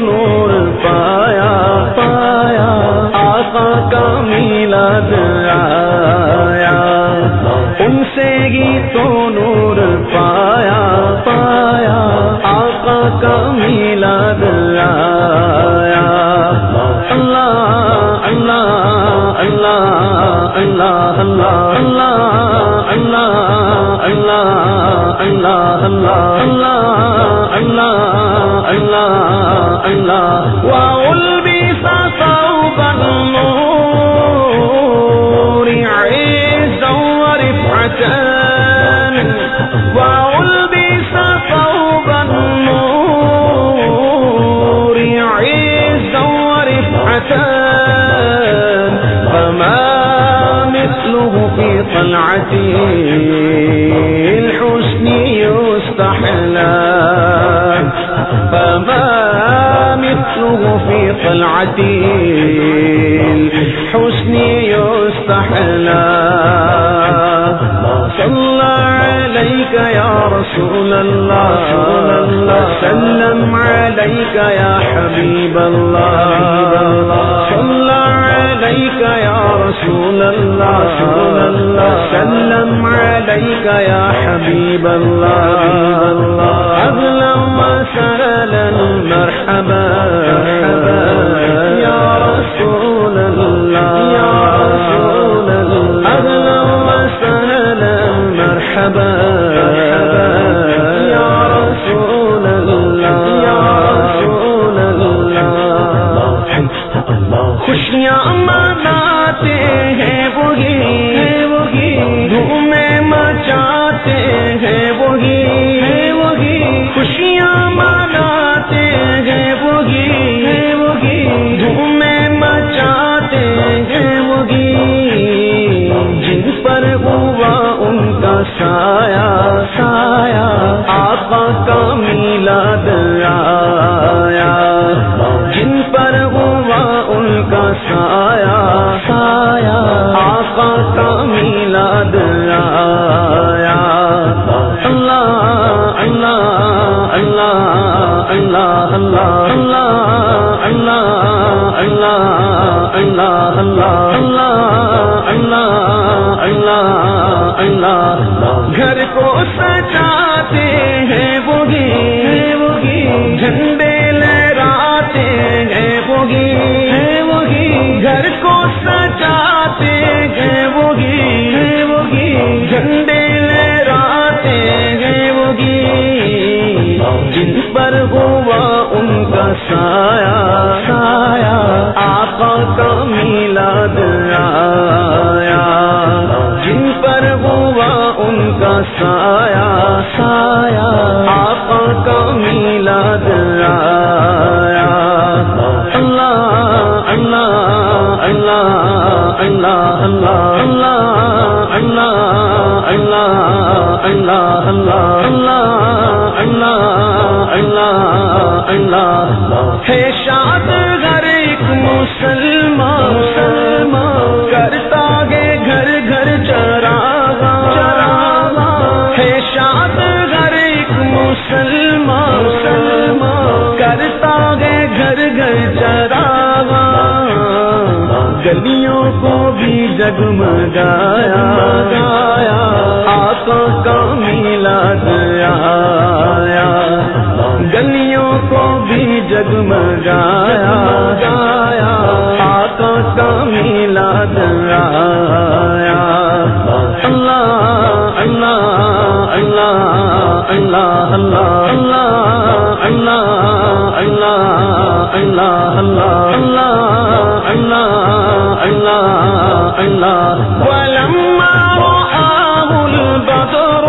نور پایا پایا آقا کا میلاد آیا ان سے ہی تو نور پایا پایا آقا کا میلاد آیا اللہ اللہ اللہ اللہ اللہ اللہ اللہ اللہ اللہ اللہ اللہ في حسني يستحلى. صلى عليك يا رسول الله سلم عليك يا حبيب الله. رسول اللہ رسول اللہ سلم علیک یا حبیب اللہ اغلا وسرلا مرحبا یا رسول اللہ یا رسول اللہ اغلا وسرلا مرحبا کا میلاد آیا جن پر ہوا ان کا سایہ سایہ آقا کا میلاد آیا اللہ اللہ اللہ اللہ اللہ اللہ اللہ اللہ اللہ اللہ اللہ اللہ اللہ گھر کو سجاتے جھنڈے لہراتے ہیں گھر کو سجاتے ہیں جھنڈے لہراتے ہیں جن پر ہوا ان کا سایہ۔ سایہ۔ آقا کا میلاد اللہ اللہ اللہ اللہ اللہ اللہ اللہ اللہ اللہ اللہ اللہ اللہ گلیوں کو بھی جگمگایا گایا آقا کا میلاد آیا گلیوں کو بھی جگمگایا گایا آقا کا میلاد آیا اللہ اللہ اللہ اللہ اللہ اللہ اللہ اللہ اللہ اللہ اللہ اللہ اللہ ولما رآه البدر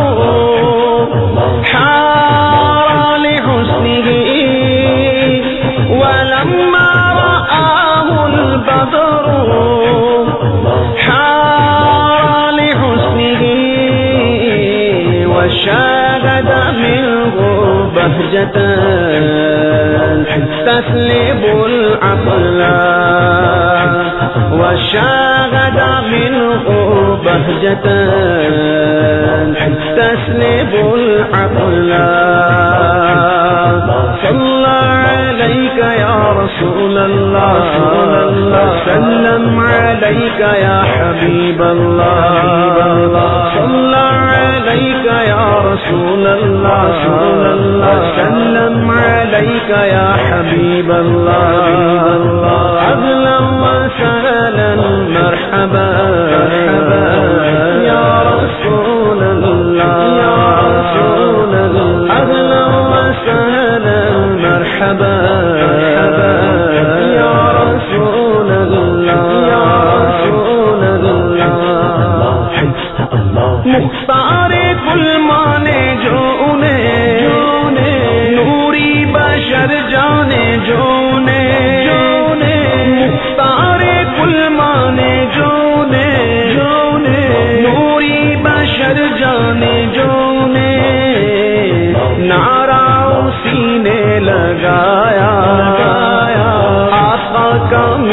حار لحسنه، ولما رآه البدر حار لحسنه، وشاهد منه بهجة تسلب العقل، وشاهد بهجة تسلب العقل. صلى عليك يا رسول الله. سلم عليك يا حبيب الله. صلى عليك يا رسول الله. سلم عليك يا حبيب الله. أهلا وسهلا مرحبا.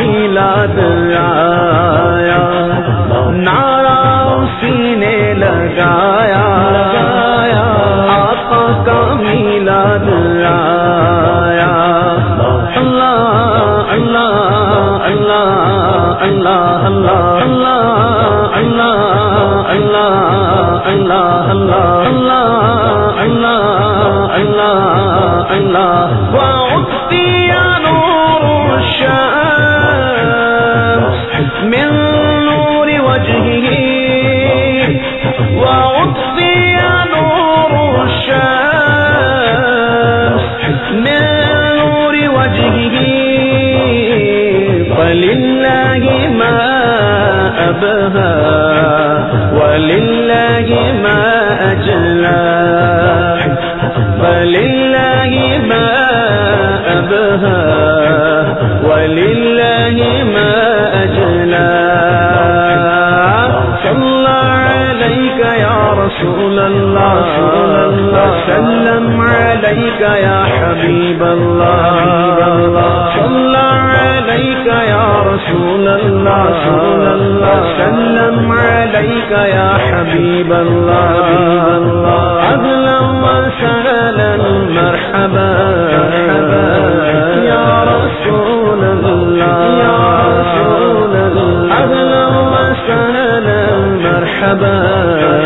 میلاد آیا نعرہ اسی نے لگایا آقا کا میلاد آیا اللہ اللہ اللہ اللہ اللہ اللہ اللہ اللہ اللہ اللہ اللہ اللہ اللہ وعدتي رسول اللہ. وسلم عليك يا حبيب الله صلی عليك يا رسول الله وسلم عليك يا حبيب الله اهلا وسهلا مرحبا. يا رسول الله يا رسول الله اهلا وسهلا مرحبا.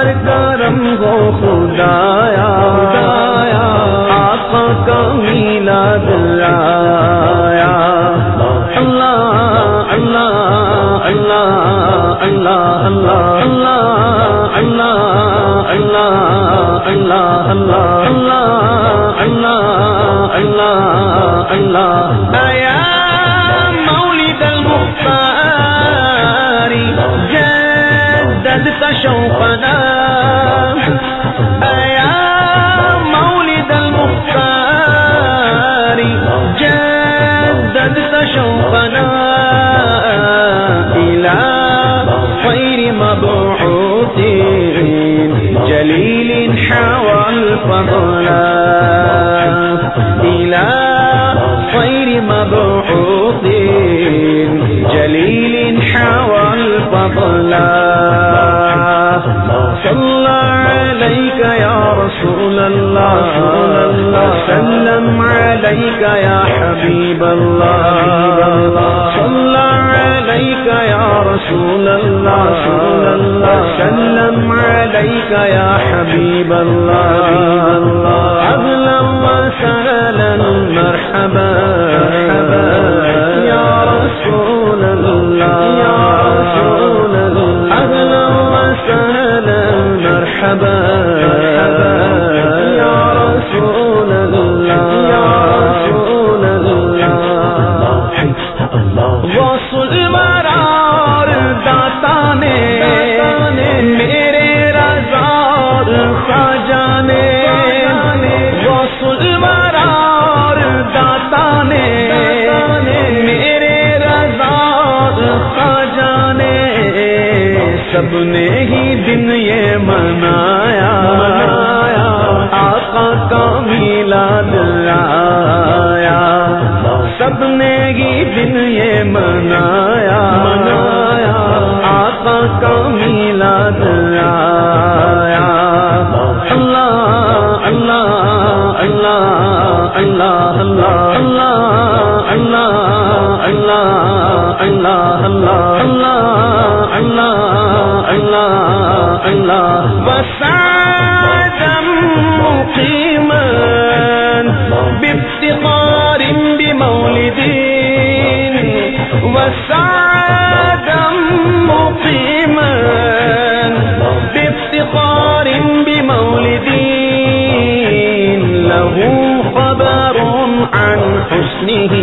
ہر کرم گو خدایا خدایا آقا کا میلاد حوى الفضل إلى خير مبعوث جليل حوى الفضل. صلى عليك يا رسول الله. سلم عليك يا حبيب الله. صلى علیک یا رسول اللہ رسول اللہ سلم علیک یا حبیب اللہ اغلا وسهلا مرحبا. يا رسول سب نے ہی دن یہ منایا آقا کا میلاد آیا سب نے ہی دن یہ منایا منایا، آقا کا میلاد افتخار بمولدي له خبر عن حسنه.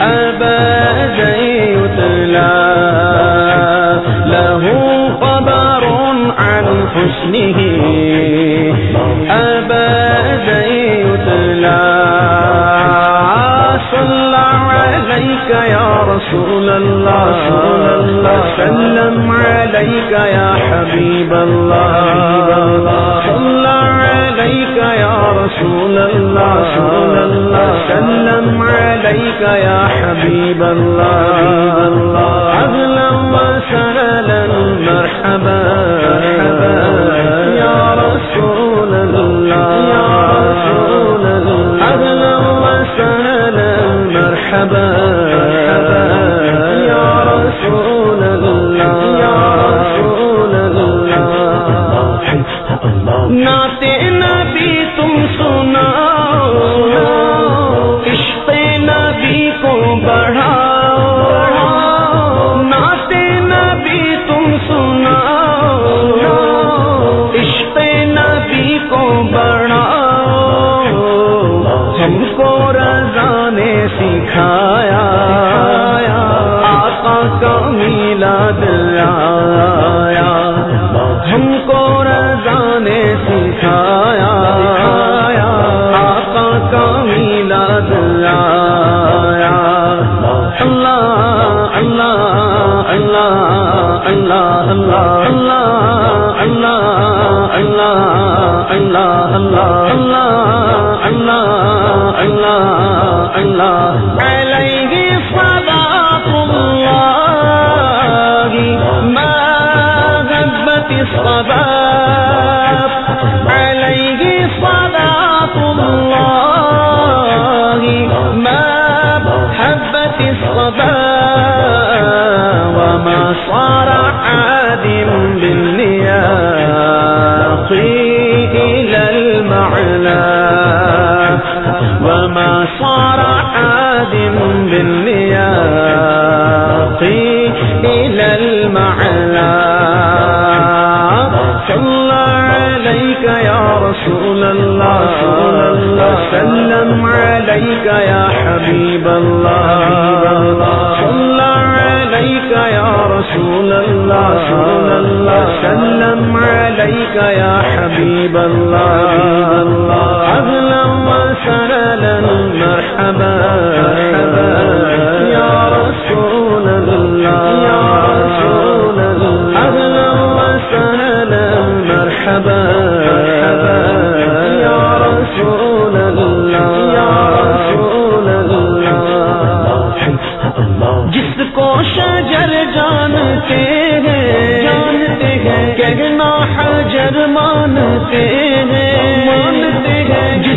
أبدا يتلى له خبر عن حسنه. عليك يا رسول الله. وسلم عليك يا حبيب الله. صلى عليك يا رسول الله. وسلم عليك يا حبيب الله. سکھایا آقا کا میلاد آیا ہم کو رضا نے سکھایا آقا کا میلاد آیا اللہ اللہ اللہ اللہ اللہ اللہ اللہ اللہ اللہ اللہ اللہ اللہ علیہ علیک یا حبیب اللہ صلی علیک یا رسول اللہ صلی اللہ سلم علیک یا حبیب اللہ اللہ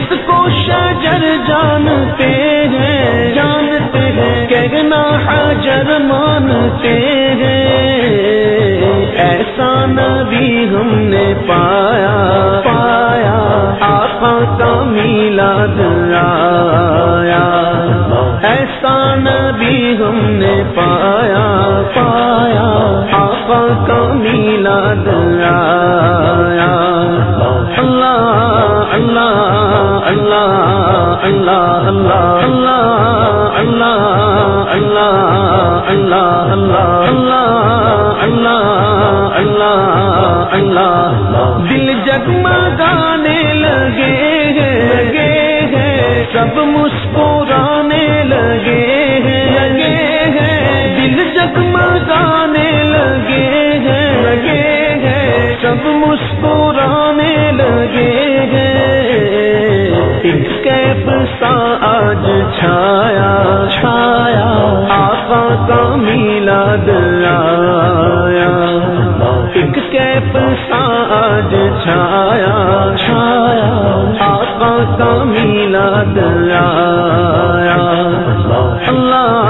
ہیں کو شجر جانتے ہیں جانتے ہیں کہنا حجر مانتے ہیں۔ ایسا نبی ہم نے پایا پایا، آقا کا میلاد آیا۔ ایسا نبی ہم نے پایا پایا۔ آقا کا میلاد آیا اللہ اللہ اللہ اللہ اللہ اللہ اللہ اللہ اللہ اللہ اللہ اللہ اللہ دل جگمگانے لگے ہیں لگے ہیں سب مسکرانے لگے ہیں لگے ہیں کیف سا آج چھایا چھایا آقا کا میلاد آیا۔ ایک کیف سا آج چھایا چھایا آپا کا میلاد آیا۔ اللہ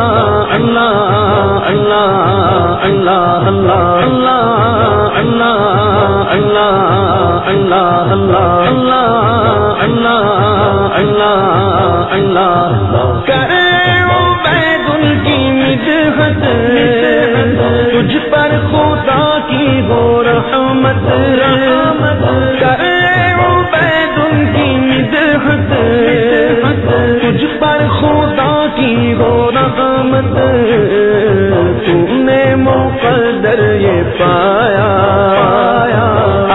تجھ پر خدا کی ہو رحمت رحمت کرے عبید ان کی مدحت تجھ پر خدا کی ہو رحمت تم نے مقدر یہ پایا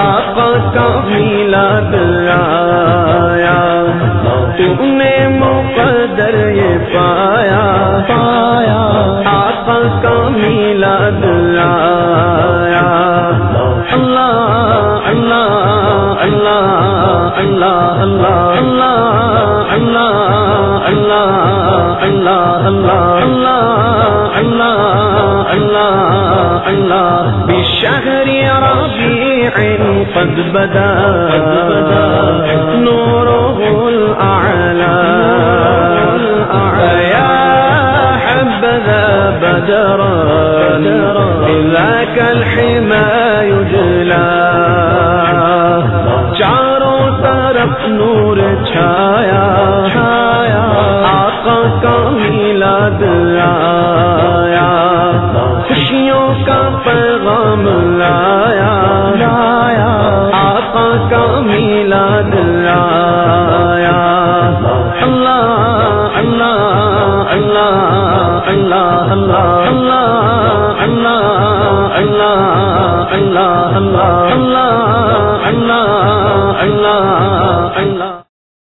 آقا کا میلاد آیا تم نے مقدر یہ پایا پایا کا میلاد آیا اللہ اللہ اللہ اللہ اللہ اللہ اللہ اللہ اللہ اللہ اللہ اللہ اللہ بشهر ربيع قد بدا نوره حبذا بدرا إذا كالحما يجلى. چاروں طرف نور چھایا. چھایا آقا کا میلاد آیا. خوشیوں کا پیغام لایا لایا. آقا کا میلاد